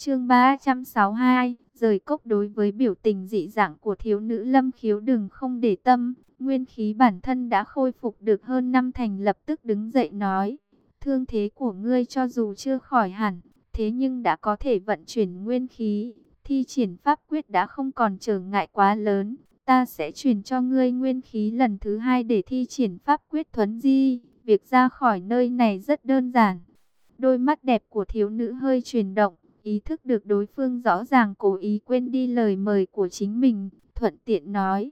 Chương 362, rời cốc đối với biểu tình dị dạng của thiếu nữ Lâm Khiếu đừng không để tâm, nguyên khí bản thân đã khôi phục được hơn năm thành lập tức đứng dậy nói: "Thương thế của ngươi cho dù chưa khỏi hẳn, thế nhưng đã có thể vận chuyển nguyên khí, thi triển pháp quyết đã không còn trở ngại quá lớn. Ta sẽ truyền cho ngươi nguyên khí lần thứ hai để thi triển pháp quyết thuấn di. Việc ra khỏi nơi này rất đơn giản. Đôi mắt đẹp của thiếu nữ hơi chuyển động, ý thức được đối phương rõ ràng cố ý quên đi lời mời của chính mình, thuận tiện nói.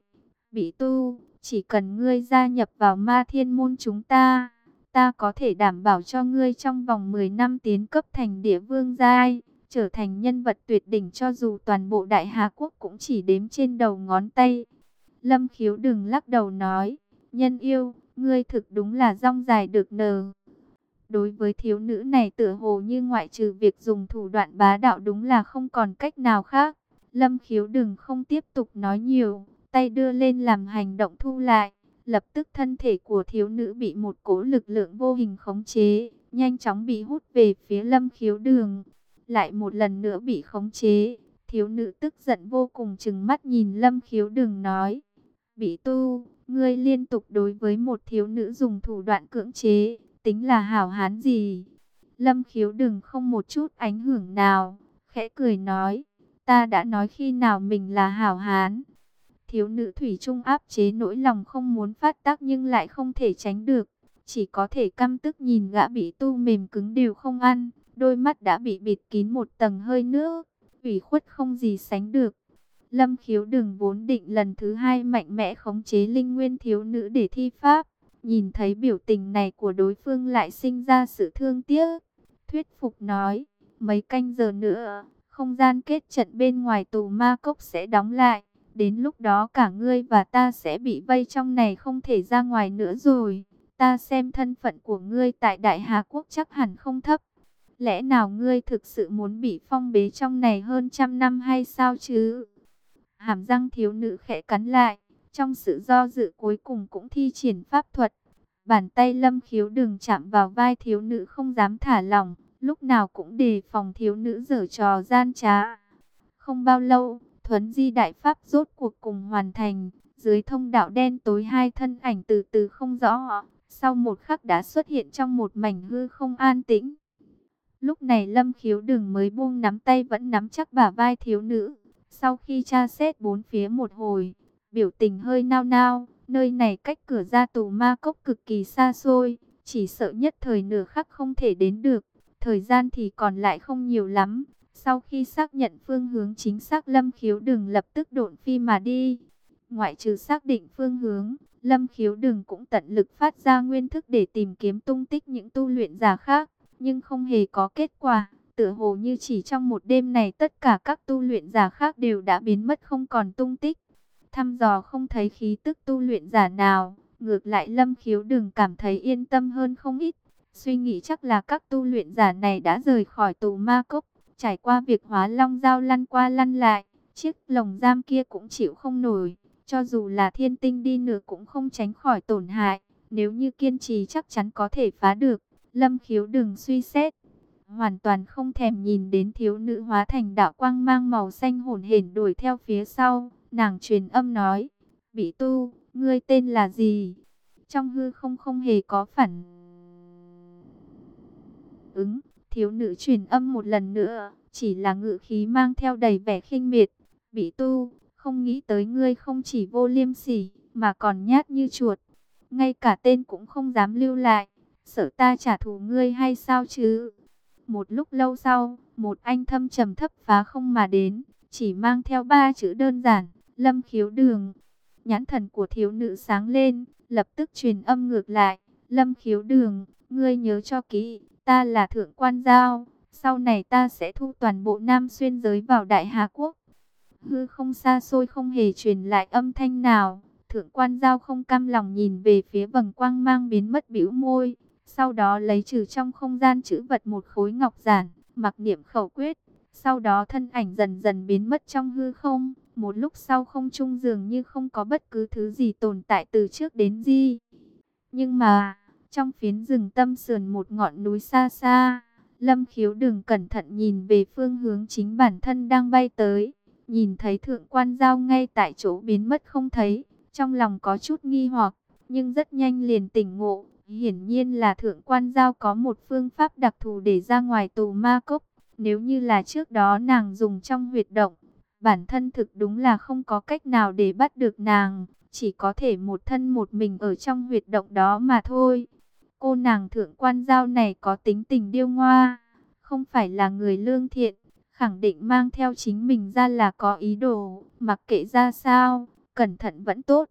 Bị tu, chỉ cần ngươi gia nhập vào ma thiên môn chúng ta ta có thể đảm bảo cho ngươi trong vòng 10 năm tiến cấp thành địa vương giai, trở thành nhân vật tuyệt đỉnh cho dù toàn bộ đại Hà Quốc cũng chỉ đếm trên đầu ngón tay. Lâm khiếu đừng lắc đầu nói, nhân yêu, ngươi thực đúng là rong dài được nờ. Đối với thiếu nữ này tựa hồ như ngoại trừ việc dùng thủ đoạn bá đạo đúng là không còn cách nào khác. Lâm khiếu đừng không tiếp tục nói nhiều, tay đưa lên làm hành động thu lại. Lập tức thân thể của thiếu nữ bị một cỗ lực lượng vô hình khống chế, nhanh chóng bị hút về phía lâm khiếu đường. Lại một lần nữa bị khống chế, thiếu nữ tức giận vô cùng chừng mắt nhìn lâm khiếu đường nói. Bị tu, ngươi liên tục đối với một thiếu nữ dùng thủ đoạn cưỡng chế, tính là hảo hán gì? Lâm khiếu đừng không một chút ảnh hưởng nào, khẽ cười nói, ta đã nói khi nào mình là hảo hán, Thiếu nữ Thủy Trung áp chế nỗi lòng không muốn phát tác nhưng lại không thể tránh được. Chỉ có thể căm tức nhìn gã bị tu mềm cứng đều không ăn. Đôi mắt đã bị bịt kín một tầng hơi nước. ủy khuất không gì sánh được. Lâm khiếu đừng vốn định lần thứ hai mạnh mẽ khống chế linh nguyên thiếu nữ để thi pháp. Nhìn thấy biểu tình này của đối phương lại sinh ra sự thương tiếc. Thuyết phục nói, mấy canh giờ nữa, không gian kết trận bên ngoài tù ma cốc sẽ đóng lại. Đến lúc đó cả ngươi và ta sẽ bị vây trong này không thể ra ngoài nữa rồi. Ta xem thân phận của ngươi tại Đại Hà Quốc chắc hẳn không thấp. Lẽ nào ngươi thực sự muốn bị phong bế trong này hơn trăm năm hay sao chứ? Hàm răng thiếu nữ khẽ cắn lại. Trong sự do dự cuối cùng cũng thi triển pháp thuật. Bàn tay lâm khiếu đừng chạm vào vai thiếu nữ không dám thả lỏng. Lúc nào cũng đề phòng thiếu nữ dở trò gian trá. Không bao lâu, thuấn di đại pháp rốt cuộc cùng hoàn thành. Dưới thông đạo đen tối hai thân ảnh từ từ không rõ, sau một khắc đã xuất hiện trong một mảnh hư không an tĩnh. Lúc này Lâm Khiếu Đừng mới buông nắm tay vẫn nắm chắc bả vai thiếu nữ. Sau khi tra xét bốn phía một hồi, biểu tình hơi nao nao, nơi này cách cửa ra tù ma cốc cực kỳ xa xôi, chỉ sợ nhất thời nửa khắc không thể đến được, thời gian thì còn lại không nhiều lắm. Sau khi xác nhận phương hướng chính xác Lâm Khiếu Đừng lập tức độn phi mà đi. Ngoại trừ xác định phương hướng, Lâm Khiếu Đừng cũng tận lực phát ra nguyên thức để tìm kiếm tung tích những tu luyện giả khác, nhưng không hề có kết quả. Tựa hồ như chỉ trong một đêm này tất cả các tu luyện giả khác đều đã biến mất không còn tung tích. Thăm dò không thấy khí tức tu luyện giả nào, ngược lại Lâm Khiếu Đừng cảm thấy yên tâm hơn không ít. Suy nghĩ chắc là các tu luyện giả này đã rời khỏi tù ma cốc, trải qua việc hóa long dao lăn qua lăn lại, chiếc lồng giam kia cũng chịu không nổi. Cho dù là thiên tinh đi nữa cũng không tránh khỏi tổn hại. Nếu như kiên trì chắc chắn có thể phá được. Lâm khiếu đừng suy xét. Hoàn toàn không thèm nhìn đến thiếu nữ hóa thành đạo quang mang màu xanh hồn hển đuổi theo phía sau. Nàng truyền âm nói. Bị tu, ngươi tên là gì? Trong hư không không hề có phản ứng. Thiếu nữ truyền âm một lần nữa. Chỉ là ngự khí mang theo đầy vẻ khinh miệt. Bị tu, không nghĩ tới ngươi không chỉ vô liêm sỉ, mà còn nhát như chuột. Ngay cả tên cũng không dám lưu lại. Sợ ta trả thù ngươi hay sao chứ? Một lúc lâu sau, một anh thâm trầm thấp phá không mà đến, chỉ mang theo ba chữ đơn giản, lâm khiếu đường. Nhãn thần của thiếu nữ sáng lên, lập tức truyền âm ngược lại, lâm khiếu đường, ngươi nhớ cho kỹ, ta là thượng quan giao, sau này ta sẽ thu toàn bộ Nam Xuyên giới vào Đại Hà Quốc hư không xa xôi không hề truyền lại âm thanh nào. Thượng quan giao không cam lòng nhìn về phía vầng quang mang biến mất bĩu môi. Sau đó lấy trừ trong không gian chữ vật một khối ngọc giản, mặc niệm khẩu quyết. Sau đó thân ảnh dần dần biến mất trong hư không. Một lúc sau không trung dường như không có bất cứ thứ gì tồn tại từ trước đến gì. Nhưng mà, trong phiến rừng tâm sườn một ngọn núi xa xa, Lâm khiếu đừng cẩn thận nhìn về phương hướng chính bản thân đang bay tới. Nhìn thấy thượng quan giao ngay tại chỗ biến mất không thấy, trong lòng có chút nghi hoặc, nhưng rất nhanh liền tỉnh ngộ. Hiển nhiên là thượng quan giao có một phương pháp đặc thù để ra ngoài tù ma cốc. Nếu như là trước đó nàng dùng trong huyệt động, bản thân thực đúng là không có cách nào để bắt được nàng. Chỉ có thể một thân một mình ở trong huyệt động đó mà thôi. Cô nàng thượng quan giao này có tính tình điêu ngoa, không phải là người lương thiện khẳng định mang theo chính mình ra là có ý đồ, mặc kệ ra sao, cẩn thận vẫn tốt.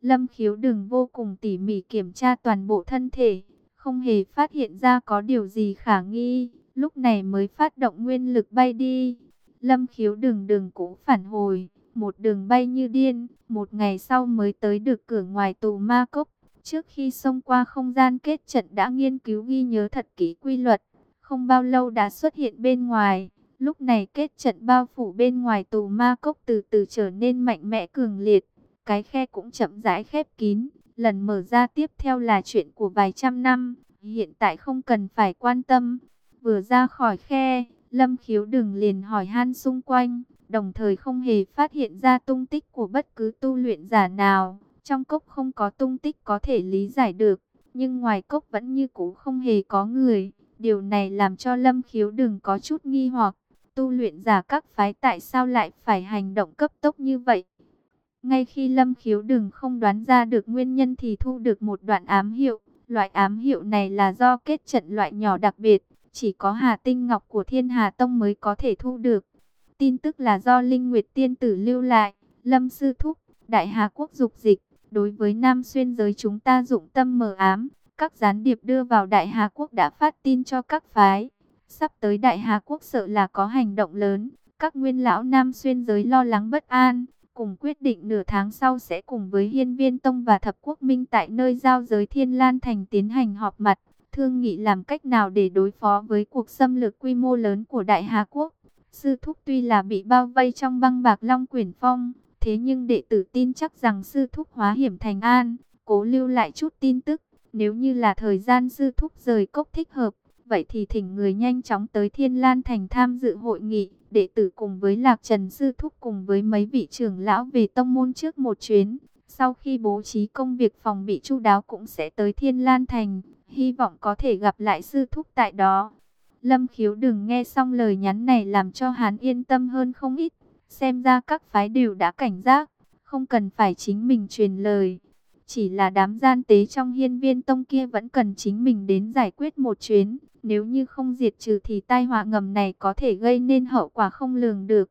Lâm khiếu đừng vô cùng tỉ mỉ kiểm tra toàn bộ thân thể, không hề phát hiện ra có điều gì khả nghi, lúc này mới phát động nguyên lực bay đi. Lâm khiếu đường đường cũ phản hồi, một đường bay như điên, một ngày sau mới tới được cửa ngoài tù ma cốc. Trước khi xông qua không gian kết trận đã nghiên cứu ghi nhớ thật kỹ quy luật, không bao lâu đã xuất hiện bên ngoài. Lúc này kết trận bao phủ bên ngoài tù ma cốc từ từ trở nên mạnh mẽ cường liệt. Cái khe cũng chậm rãi khép kín. Lần mở ra tiếp theo là chuyện của vài trăm năm. Hiện tại không cần phải quan tâm. Vừa ra khỏi khe, Lâm khiếu đừng liền hỏi han xung quanh. Đồng thời không hề phát hiện ra tung tích của bất cứ tu luyện giả nào. Trong cốc không có tung tích có thể lý giải được. Nhưng ngoài cốc vẫn như cũ không hề có người. Điều này làm cho Lâm khiếu đừng có chút nghi hoặc tu luyện giả các phái tại sao lại phải hành động cấp tốc như vậy. Ngay khi Lâm Khiếu đừng không đoán ra được nguyên nhân thì thu được một đoạn ám hiệu. Loại ám hiệu này là do kết trận loại nhỏ đặc biệt, chỉ có Hà Tinh Ngọc của Thiên Hà Tông mới có thể thu được. Tin tức là do Linh Nguyệt Tiên Tử lưu lại, Lâm Sư Thúc, Đại Hà Quốc dục dịch. Đối với Nam Xuyên giới chúng ta dụng tâm mờ ám, các gián điệp đưa vào Đại Hà Quốc đã phát tin cho các phái. Sắp tới Đại Hà Quốc sợ là có hành động lớn, các nguyên lão Nam Xuyên giới lo lắng bất an, cùng quyết định nửa tháng sau sẽ cùng với Hiên Viên Tông và Thập Quốc Minh tại nơi giao giới Thiên Lan Thành tiến hành họp mặt, thương nghị làm cách nào để đối phó với cuộc xâm lược quy mô lớn của Đại Hà Quốc. Sư Thúc tuy là bị bao vây trong băng bạc Long Quyển Phong, thế nhưng đệ tử tin chắc rằng Sư Thúc hóa hiểm thành an, cố lưu lại chút tin tức, nếu như là thời gian Sư Thúc rời cốc thích hợp, Vậy thì thỉnh người nhanh chóng tới Thiên Lan Thành tham dự hội nghị, đệ tử cùng với Lạc Trần Sư Thúc cùng với mấy vị trưởng lão về tông môn trước một chuyến. Sau khi bố trí công việc phòng bị chu đáo cũng sẽ tới Thiên Lan Thành, hy vọng có thể gặp lại Sư Thúc tại đó. Lâm khiếu đừng nghe xong lời nhắn này làm cho hắn yên tâm hơn không ít, xem ra các phái đều đã cảnh giác, không cần phải chính mình truyền lời. Chỉ là đám gian tế trong hiên viên tông kia vẫn cần chính mình đến giải quyết một chuyến. Nếu như không diệt trừ thì tai họa ngầm này có thể gây nên hậu quả không lường được.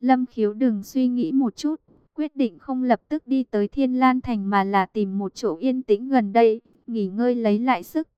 Lâm khiếu đừng suy nghĩ một chút. Quyết định không lập tức đi tới Thiên Lan Thành mà là tìm một chỗ yên tĩnh gần đây. Nghỉ ngơi lấy lại sức.